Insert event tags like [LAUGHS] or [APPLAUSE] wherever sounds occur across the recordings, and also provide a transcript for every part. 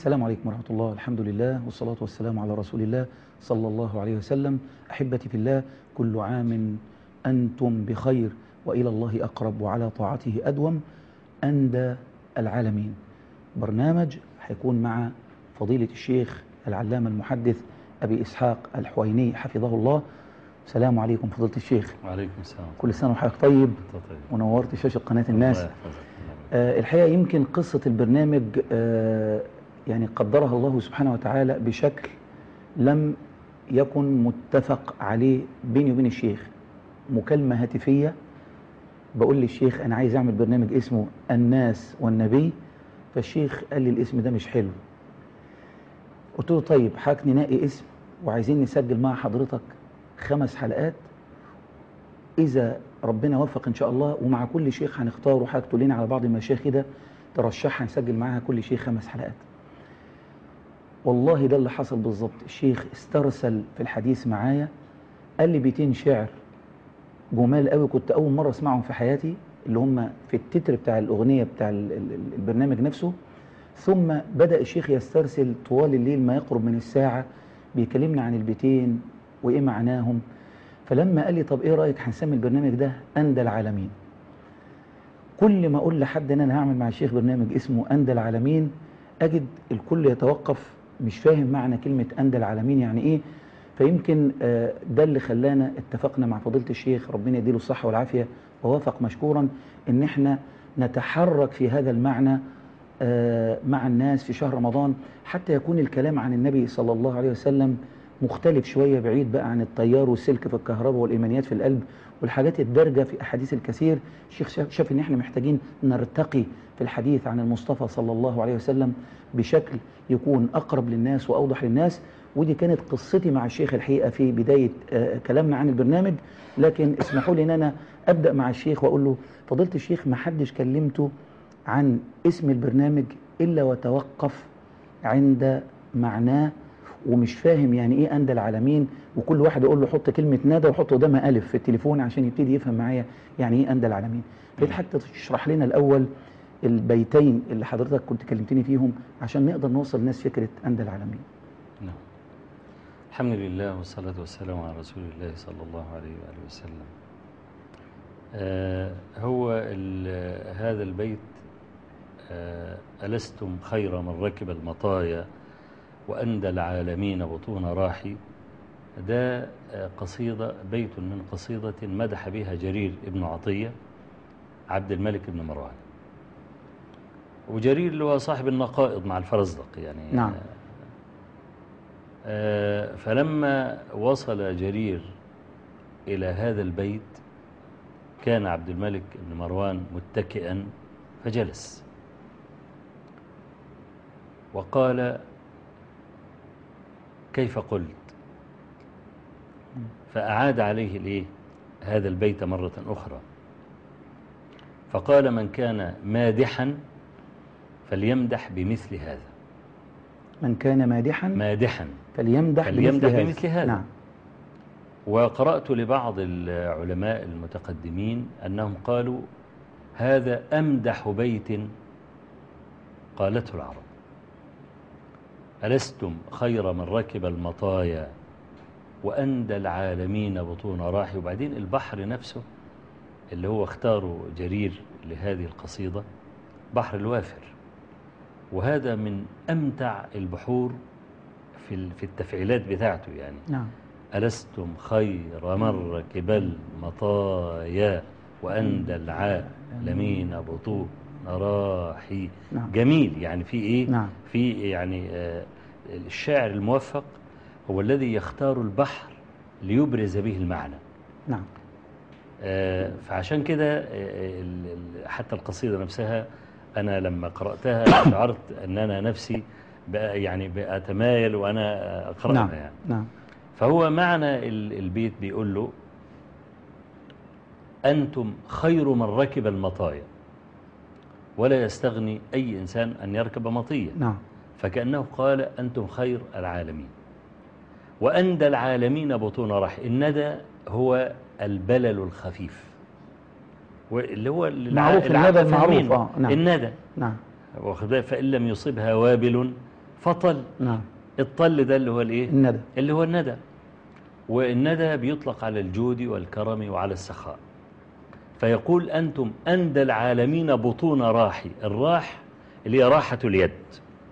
السلام عليكم ورحمة الله الحمد لله والصلاة والسلام على رسول الله صلى الله عليه وسلم. أحبتي في الله كل عام أنتم بخير وإلى الله أقرب وعلى طاعته أدوم أندى العالمين. برنامج هيكون مع فضيلة الشيخ العلامة المحدث أبي إسحاق الحويني حفظه الله. السلام عليكم فضيلة الشيخ. وعليكم السلام. كل سنة وحضرتك طيب؟ أنت طيب. ونورت شاشة قناة الناس. آه، الحقيقة يمكن قصة البرنامج آه، يعني قدرها الله سبحانه وتعالى بشكل لم يكن متفق عليه بيني وبين الشيخ. مكالمة هاتفية. بقول للشيخ أنا عايز أعمل برنامج اسمه الناس والنبي. فالشيخ قال لي الاسم ده مش حلو. قلت له طيب حضرتك ننقي اسم وعايزين نسجل مع حضرتك خمس حلقات. إذا ربنا وفق إن شاء الله ومع كل شيخ هنختاره حضرتك تقول لنا على بعض المشايخ كده ترشحها نسجل معاها كل شيخ خمس حلقات. والله ده اللي حصل بالظبط. الشيخ استرسل في الحديث معايا قال لي بيتين شعر جمال قوي كنت أول مرة أسمعهم في حياتي اللي هم في التتر بتاع الأغنية بتاع ال- ال- البرنامج نفسه. ثم بدأ الشيخ يسترسل طوال الليل ما يقرب من الساعة بيكلمنا عن البيتين وإيه معناهم. فلما قال لي طب إيه رأيك هنسمي البرنامج ده أندى العالمين؟ كل ما أقول لحد إن أنا هعمل مع الشيخ برنامج اسمه أندى العالمين أجد الكل يتوقف مش فاهم معنى كلمة أندى العالمين يعني إيه. فيمكن آه، ده اللي خلانا اتفقنا مع فضيلة الشيخ ربنا يديله الصحة والعافية ووافق مشكورا إن إحنا نتحرك في هذا المعنى آه، مع الناس في شهر رمضان حتى يكون الكلام عن النبي صلى الله عليه وسلم مختلف شوية بعيد بقى عن التيار والسلك في الكهرباء والإيمانيات في القلب والحاجات الدارجة في أحاديث الكثير. الشيخ شاف, إن إحنا محتاجين نرتقي في الحديث عن المصطفى صلى الله عليه وسلم بشكل يكون أقرب للناس وأوضح للناس ودي كانت قصتي مع الشيخ الحقيقة في بداية آه، كلامنا عن البرنامج. لكن اسمحوا لي إن أنا أبدأ مع الشيخ وأقول له فضيله الشيخ ما حدش كلمته عن اسم البرنامج إلا وتوقف عند معناه ومش فاهم يعني إيه اندى العالمين. وكل واحد يقول له حط كلمة ندى وحط قدامها ألف في التليفون عشان يبتدي يفهم معايا يعني إيه اندى العالمين. فإنت حتى تشرح لنا الأول البيتين اللي حضرتك كنت كلمتني فيهم عشان نقدر نوصل الناس فكرة اندى العالمين. نعم. الحمد لله والصلاة والسلام على رسول الله صلى الله عليه وآله وسلم. آه هو هذا البيت آه ألستم خير من ركب المطايا وأندى العالمين بطون راحي. ده آه قصيدة بيت من قصيدة مدح بها جرير ابن عطية عبد الملك بن مروان. وجرير اللي هو صاحب النقائض مع الفرزدق يعني نعم. آه، فلما وصل جرير إلى هذا البيت كان عبد الملك بن مروان متكئا فجلس. وقال كيف قلت؟ فأعاد عليه الإيه؟ هذا البيت مرة أخرى. فقال من كان مادحا فليمدح بمثل هذا. من كان مادحا مادحا. فليمدح, فليمدح بمثل بمثل هذا. نعم. وقرأت لبعض العلماء المتقدمين أنهم قالوا هذا أمدح بيت قالته العرب. ألستم خير من ركب المطايا وأندى العالمين بطون راحي؟ وبعدين البحر نفسه اللي هو اختاره جرير لهذه القصيدة بحر الوافر. وهذا من أمتع البحور في في التفعيلات بتاعته يعني. نعم. ألستم خير من ركب المطايا وأندى العالمين بطون راحي نعم. جميل. يعني في إيه؟ نعم. في يعني آه، الشاعر الموفق هو الذي يختار البحر ليبرز به المعنى. نعم. آه، فعشان كده آه، ال- حتى القصيدة نفسها أنا لما قرأتها [COUGHS] شعرت أن أنا نفسي بقى يعني بأتمايل وأنا أقرأها نعم يعني. نعم. فهو معنى ال- البيت بيقول له أنتم خير من ركب المطايا ولا يستغني أي إنسان أن يركب مطية. نعم. فكأنه قال أنتم خير العالمين. وأندى العالمين بطون رح الندى هو البلل الخفيف. واللي هو الع- معروف الندى المعروف،. آه، نعم. الندى نعم. واخد بالك؟ فإن لم يصبها وابل فطل. نعم. الطل ده اللي هو الإيه؟ الندى اللي هو الندى والندى بيطلق على الجود والكرم وعلى السخاء. فيقول أنتم أندى العالمين بطون راحي. الراح اللي هي راحة اليد.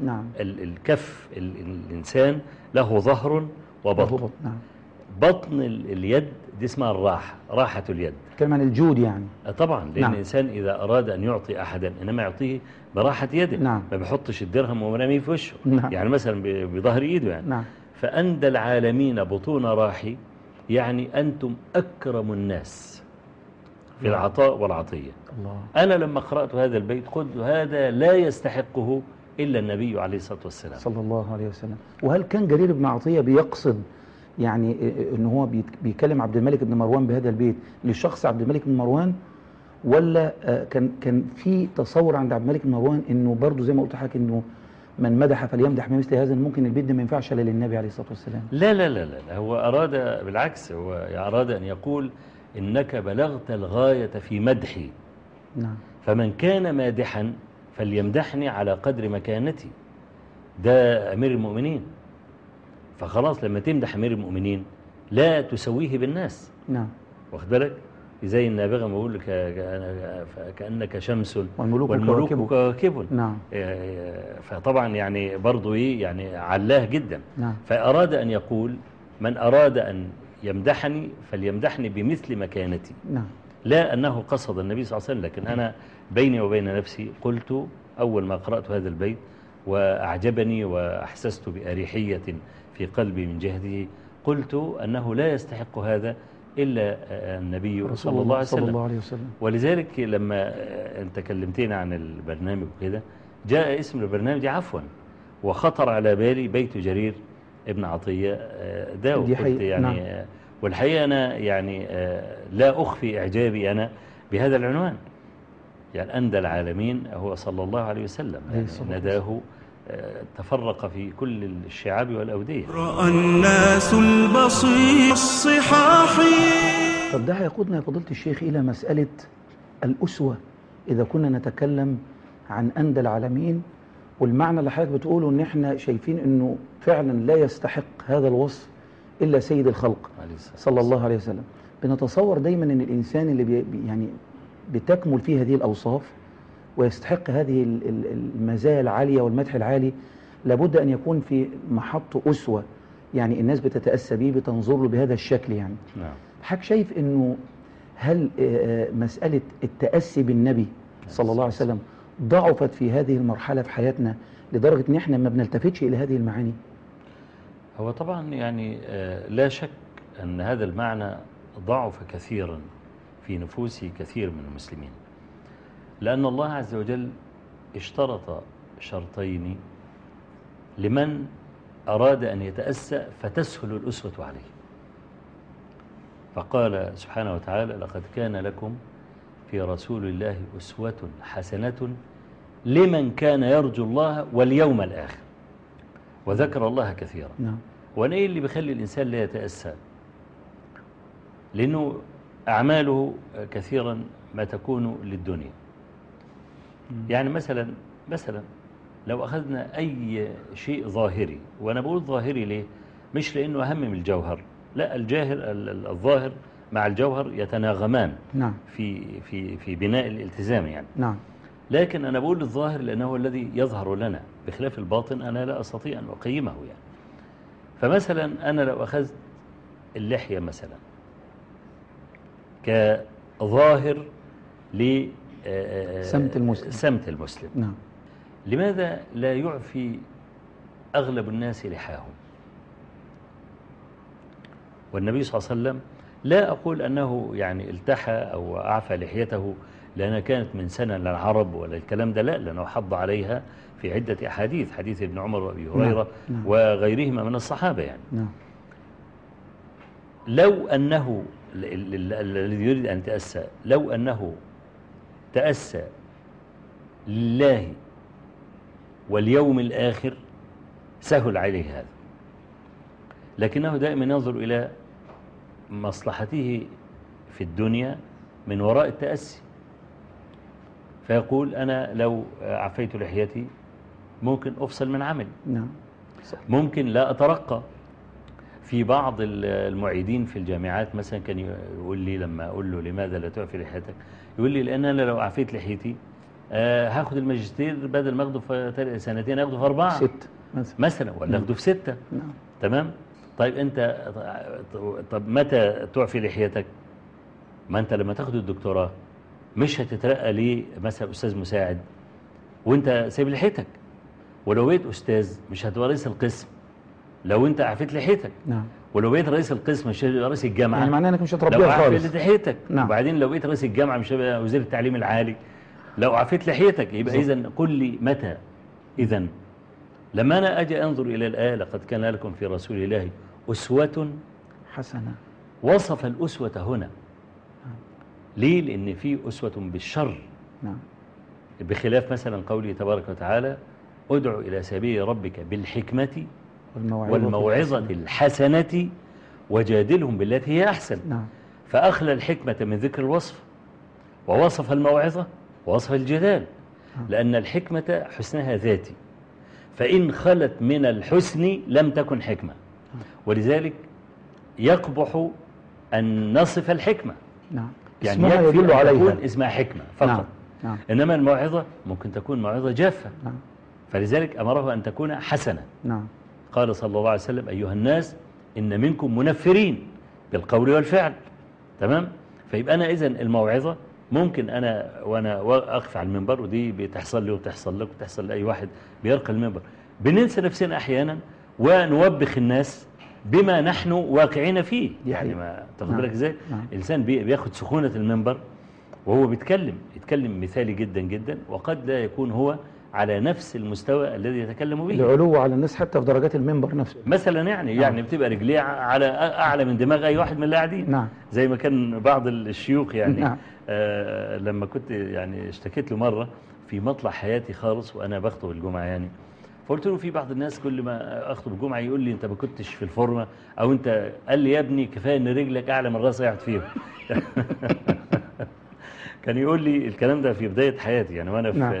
نعم. ال- الكف ال- الإنسان له ظهر وبطن. نعم. بطن ال- اليد دي اسمها الراحة راحة اليد. كلام عن الجود يعني. آه طبعا لأن نعم. الإنسان إذا أراد أن يعطي أحدا إنما يعطيه براحة يده. نعم. ما بيحطش الدرهم ومرميه في وشه. نعم. يعني مثلا بظهر إيده يعني. نعم. فأندى العالمين بطون راحي يعني أنتم أكرم الناس في نعم. العطاء والعطية. الله. أنا لما قرأت هذا البيت قلت هذا لا يستحقه إلا النبي عليه الصلاة والسلام. صلى الله عليه وسلم. وهل كان جرير بن عطية بيقصد يعني إن هو بيكلم عبد الملك بن مروان بهذا البيت لشخص عبد الملك بن مروان ولا آه، كان كان في تصور عند عبد الملك بن مروان إنه برضه زي ما قلت لحضرتك إنه من مدح فليمدح بمثل هذا ممكن البيت ده ما ينفعش إلا للنبي عليه الصلاة والسلام. لا لا لا لا هو أراد بالعكس هو أراد أن يقول إنك بلغت الغاية في مدحي. نعم. فمن كان مادحا فليمدحني على قدر مكانتي. ده أمير المؤمنين. فخلاص لما تمدح أمير المؤمنين لا تسويه بالناس. نعم. واخد بالك؟ زي النابغة ما بقول لك كأنك شمس والملوك والملوك كواكب. نعم. فطبعا يعني برضو إيه يعني علاه جدا. نعم. فأراد أن يقول من أراد أن يمدحني فليمدحني بمثل مكانتي. نعم. لا أنه قصد النبي صلى الله عليه وسلم لكن أنا بيني وبين نفسي قلت أول ما قرأت هذا البيت وأعجبني وأحسست بأريحية في قلبي من جهده قلت أنه لا يستحق هذا إلا النبي صلى الله عليه صلى وسلم. الله عليه وسلم. ولذلك لما أنت كلمتنا عن البرنامج وكده جاء اسم البرنامج عفوا وخطر على بالي بيت جرير ابن عطية آه، ده وقلت يعني نعم. آه، والحقيقة أنا يعني آه، لا أخفي إعجابي أنا بهذا العنوان. يعني أندى العالمين هو صلى الله عليه وسلم يعني نداه تفرق في كل الشعاب والأودية. رأى الناس البصير الصحاح. طب ده هيقودنا يا فضيلة الشيخ إلى مسألة الأسوة. إذا كنا نتكلم عن أندى العالمين والمعنى اللي حضرتك بتقوله إن إحنا شايفين إنه فعلا لا يستحق هذا الوصف إلا سيد الخلق عليه الصلاة صلى الله عليه وسلم. بنتصور دايما إن الإنسان اللي بي- يعني بتكمل فيه هذه الأوصاف ويستحق هذه ال- ال- المزايا العالية والمدح العالي لابد أن يكون في محط أسوة يعني الناس بتتأسى به بتنظر له بهذا الشكل يعني. نعم. حضرتك شايف إنه هل آه، آه، مسألة التأسي بالنبي صلى الله عليه وسلم ضعفت في هذه المرحلة في حياتنا لدرجة إن إحنا ما بنلتفتش إلى هذه المعاني؟ هو طبعا يعني آه، لا شك أن هذا المعنى ضعف كثيرا في نفوس كثير من المسلمين. لأن الله عز وجل اشترط شرطين لمن أراد أن يتأسى فتسهل الأسوة عليه. فقال سبحانه وتعالى لقد كان لكم في رسول الله أسوة حسنة لمن كان يرجو الله واليوم الآخر. وذكر الله كثيرا. نعم. وأنا إيه اللي بيخلي الإنسان لا يتأسى؟ لأنه أعماله كثيرا ما تكون للدنيا. يعني مثلا مثلا لو أخذنا أي شيء ظاهري وأنا بقول ظاهري ليه؟ مش لأنه أهم من الجوهر لا الجاهر ال- ال- الظاهر مع الجوهر يتناغمان نعم. في في في بناء الالتزام يعني. نعم. لكن أنا بقول الظاهر لأنه هو الذي يظهر لنا بخلاف الباطن أنا لا أستطيع أن أقيمه يعني. فمثلا أنا لو أخذت اللحية مثلا كظاهر سمت المسلم. سمت المسلم. نعم. لماذا لا يعفي أغلب الناس لحاهم؟ والنبي صلى الله عليه وسلم لا أقول أنه يعني التحى أو أعفى لحيته لأنها كانت من سنة للعرب ولا الكلام ده لا لأنه حض عليها في عدة أحاديث حديث ابن عمر وأبي هريرة نعم. وغيرهما من الصحابة يعني. نعم. لو أنه ال- ال- ال- الذي يريد أن يتأسى لو أنه تأسى لله واليوم الآخر سهل عليه هذا. لكنه دائما ينظر إلى مصلحته في الدنيا من وراء التأسي. فيقول أنا لو عفيت لحيتي ممكن أفصل من عملي. نعم. ممكن لا أترقى. في بعض ال- المعيدين في الجامعات مثلا كان يقول لي لما أقول له لماذا لا تعفي لحيتك يقول لي لأن أنا لو أعفيت لحيتي آه، هاخد الماجستير بدل ما أخده في سنتين أخده في أربعة. ست مثلا. ولا أخده في ستة. نعم. تمام؟ طيب أنت طب متى تعفي لحيتك ما أنت لما تاخد الدكتوراه مش هتترقى ليه مثلا أستاذ مساعد؟ وأنت سايب لحيتك. ولو بقيت أستاذ مش رئيس القسم. لو أنت عفيت لحيتك. نعم. ولو بقيت رئيس القسم مش رئيس الجامعة. يعني معناه انك مش لو هتربيها خالص. عفيت لحيتك. نعم. وبعدين لو بقيت رئيس الجامعة مش هتبقى وزير التعليم العالي. لو عفيت لحيتك يبقى. إذا قل لي متى؟ إذا لما أنا أجي أنظر إلى الآية لقد كان لكم في رسول الله أسوة حسنة. وصف الأسوة هنا. ليه؟ لأن في أسوة بالشر. نعم. بخلاف مثلا قوله تبارك وتعالى ادع إلى سبيل ربك بالحكمة والموعظة والموعظة الحسنة. وجادلهم بالتي هي أحسن. نعم. فأخلى الحكمة من ذكر الوصف ووصف الموعظة ووصف الجدال لأن الحكمة حسنها ذاتي. فإن خلت من الحسن لم تكن حكمة. ولذلك يقبح أن نصف الحكمة. نعم. يعني يدل أن عليها. اسمها حكمة فقط. نعم. نعم. إنما الموعظة ممكن تكون موعظة جافة. نعم. فلذلك أمره أن تكون حسنة. نعم. قال صلى الله عليه وسلم أيها الناس إن منكم منفرين بالقول والفعل تمام فيبقى أنا إذن الموعظة ممكن أنا وأنا أقف على المنبر ودي بتحصل لي وبتحصل لك وبتحصل لأي واحد بيرقى المنبر بننسى نفسنا أحيانا ونوبخ الناس بما نحن واقعين فيه يعني. ما تاخد نعم. بالك إزاي نعم. الإنسان بي- بياخد سخونة المنبر وهو بيتكلم يتكلم مثالي جدا جدا وقد لا يكون هو على نفس المستوى الذي يتكلم به. العلو على الناس حتى في درجات المنبر نفسه. مثلا يعني نعم. يعني بتبقى رجليه على أعلى من دماغ أي واحد من اللي قاعدين نعم. زي ما كان بعض الشيوخ يعني. نعم. آه لما كنت يعني اشتكيت له مرة في مطلع حياتي خالص وأنا بخطب الجمعة يعني. فقلت له في بعض الناس كل ما أخطب الجمعه يقول لي أنت ما كنتش في الفورمة؟ أو أنت قال لي يا ابني كفاية إن رجلك أعلى من راس واحد فيهم. [LAUGHS] كان يقول لي الكلام ده في بداية حياتي يعني وأنا نعم.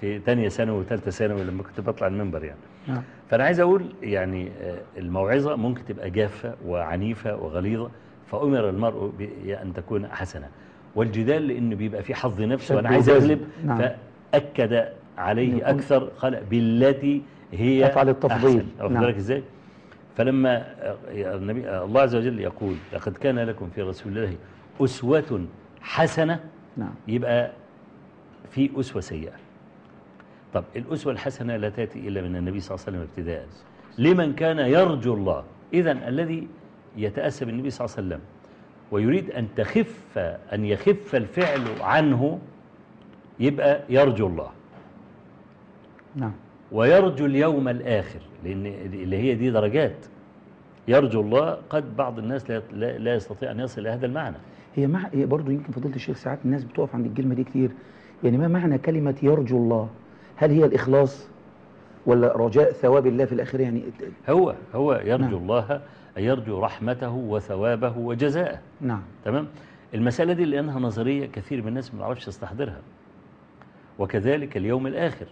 في ثانية ثانوي وثالثة ثانوي لما كنت بطلع المنبر يعني نعم فأنا عايز أقول يعني آه، الموعظة ممكن تبقى جافة وعنيفة وغليظة فأمر المرء ب- أن تكون حسنة والجدال لأنه بيبقى في حظ نفس شد وأنا عايز. أغلب نعم. فأكد عليه أكثر قال بالتي هي أفعل التفضيل. أحسن. واخد نعم. بالك إزاي فلما آه، النبي آه، الله عز وجل يقول لقد كان لكم في رسول الله أسوة حسنة نعم يبقى في أسوة سيئة طب الأسوة الحسنة لا تأتي إلا من النبي صلى الله عليه وسلم ابتداء لمن كان يرجو الله. إذا الذي يتأسى بالنبي صلى الله عليه وسلم ويريد أن تخف أن يخف الفعل عنه يبقى يرجو الله. نعم. ويرجو اليوم الآخر لأن اللي هي دي درجات. يرجو الله قد بعض الناس لا, لا, يستطيع أن يصل إلى هذا المعنى. هي مع برضه يمكن فضيلة الشيخ ساعات الناس بتقف عند الكلمة دي كتير. يعني ما معنى كلمة يرجو الله؟ هل هي الإخلاص ولا رجاء ثواب الله في الآخرة؟ يعني هو هو يرجو نعم. الله يرجو رحمته وثوابه وجزاءه. نعم. تمام؟ المسألة دي لأنها نظرية كثير من الناس ما يعرفش يستحضرها وكذلك اليوم الآخر.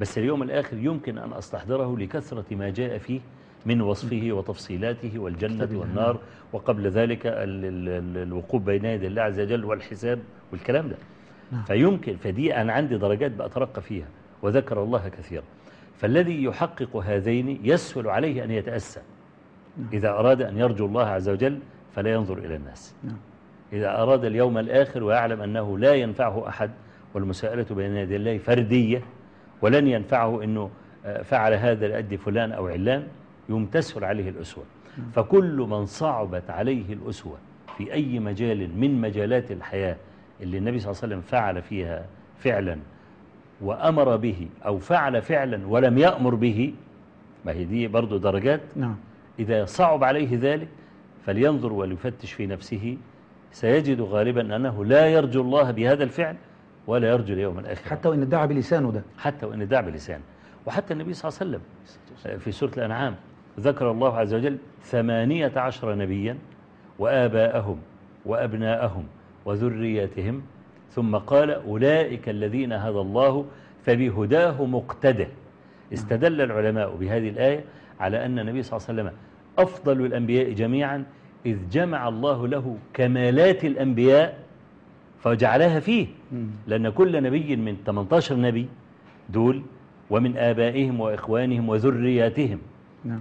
بس اليوم الآخر يمكن أن أستحضره لكثرة ما جاء فيه من وصفه وتفصيلاته والجنة. والنار وقبل ذلك ال- ال- ال- الوقوف بين يدي الله عز وجل والحساب والكلام ده. نعم. فيمكن فدي أنا عندي درجات بأترقى فيها. وذكر الله كثيرا. فالذي يحقق هذين يسهل عليه أن يتأسى. نعم. إذا أراد أن يرجو الله عز وجل فلا ينظر إلى الناس. نعم. إذا أراد اليوم الآخر ويعلم أنه لا ينفعه أحد والمساءلة بين يدي الله فردية ولن ينفعه أنه آه، فعل هذا لأجل فلان أو علان يوم تسهل عليه الأسوة. فكل من صعبت عليه الأسوة في أي مجال من مجالات الحياة اللي النبي صلى الله عليه وسلم فعل فيها فعلا وأمر به أو فعل فعلا ولم يأمر به ما هي دي برضو درجات نعم. إذا صعب عليه ذلك فلينظر وليفتش في نفسه سيجد غالبا أنه لا يرجو الله بهذا الفعل ولا يرجو اليوم الآخر. حتى وإن ادعى بلسانه ده. حتى وإن دع بلسانه. وحتى النبي صلى الله عليه وسلم في سورة الأنعام ذكر الله عز وجل ثمانية عشر نبيا وآباءهم وأبناءهم وذرياتهم ثم قال أولئك الذين هدى الله فبهداه مقتده استدل العلماء بهذه الآية على أن النبي صلى الله عليه وسلم أفضل الأنبياء جميعا إذ جمع الله له كمالات الأنبياء فجعلها فيه. لأن كل نبي من 18 نبي دول ومن آبائهم وإخوانهم وذرياتهم نعم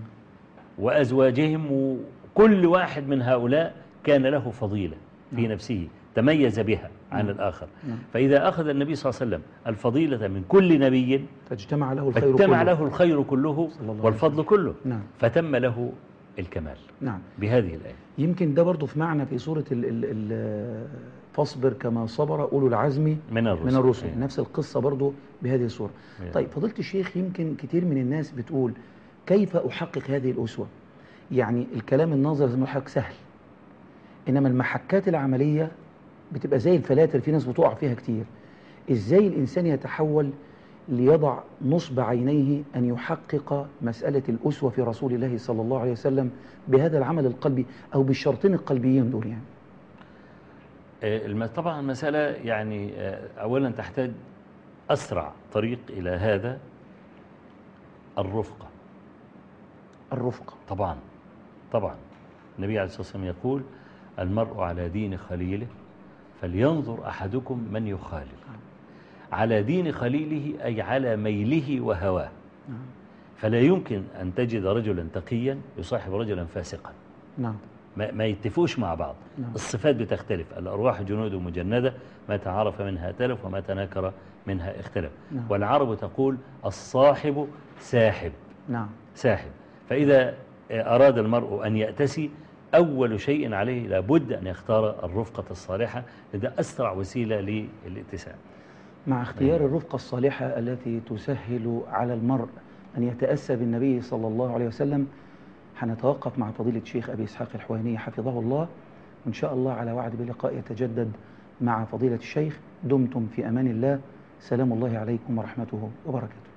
وأزواجهم وكل واحد من هؤلاء كان له فضيلة في نعم. نفسه تميز بها عن نعم. الآخر. نعم. فإذا أخذ النبي صلى الله عليه وسلم الفضيلة من كل نبي فاجتمع له الخير فاجتمع كله. له الخير كله والفضل كله. نعم. فتم له الكمال نعم. بهذه الآية. يمكن ده برضو في معنى في سورة ال ال ال فاصبر كما صبر أولو العزم من الرسل. من الرسل. أيوة. نفس القصة برضو بهذه الصورة أيوة. طيب فضيلة الشيخ يمكن كتير من الناس بتقول كيف أحقق هذه الأسوة؟ يعني الكلام النظري زي ما سهل. إنما المحكات العملية بتبقى زي الفلاتر في ناس بتقع فيها كتير. إزاي الإنسان يتحول ليضع نصب عينيه أن يحقق مسألة الأسوة في رسول الله صلى الله عليه وسلم بهذا العمل القلبي أو بالشرطين القلبيين دول يعني؟ آه، طبعا المسألة يعني آه، أولا تحتاج أسرع طريق إلى هذا الرفقة. الرفقة. طبعا طبعا. النبي عليه الصلاة والسلام يقول المرء على دين خليله فلينظر أحدكم من يخالل على دين خليله أي على ميله وهواه. فلا يمكن أن تجد رجلا تقيا يصاحب رجلا فاسقا. نعم. ما, يتفقوش مع بعض. نعم. الصفات بتختلف. الأرواح جنود مجندة ما تعارف منها تلف وما تناكر منها اختلف نعم. والعرب تقول الصاحب ساحب. نعم. ساحب. فإذا أراد المرء أن يأتسي أول شيء عليه لابد أن يختار الرفقة الصالحة لذا أسرع وسيلة للاتساع. مع اختيار الرفقة الصالحة التي تسهل على المرء أن يتأسى بالنبي صلى الله عليه وسلم هنتوقف مع فضيلة الشيخ أبي إسحاق الحويني حفظه الله. وإن شاء الله على وعد بلقاء يتجدد مع فضيلة الشيخ. دمتم في أمان الله. سلام الله عليكم ورحمته وبركاته.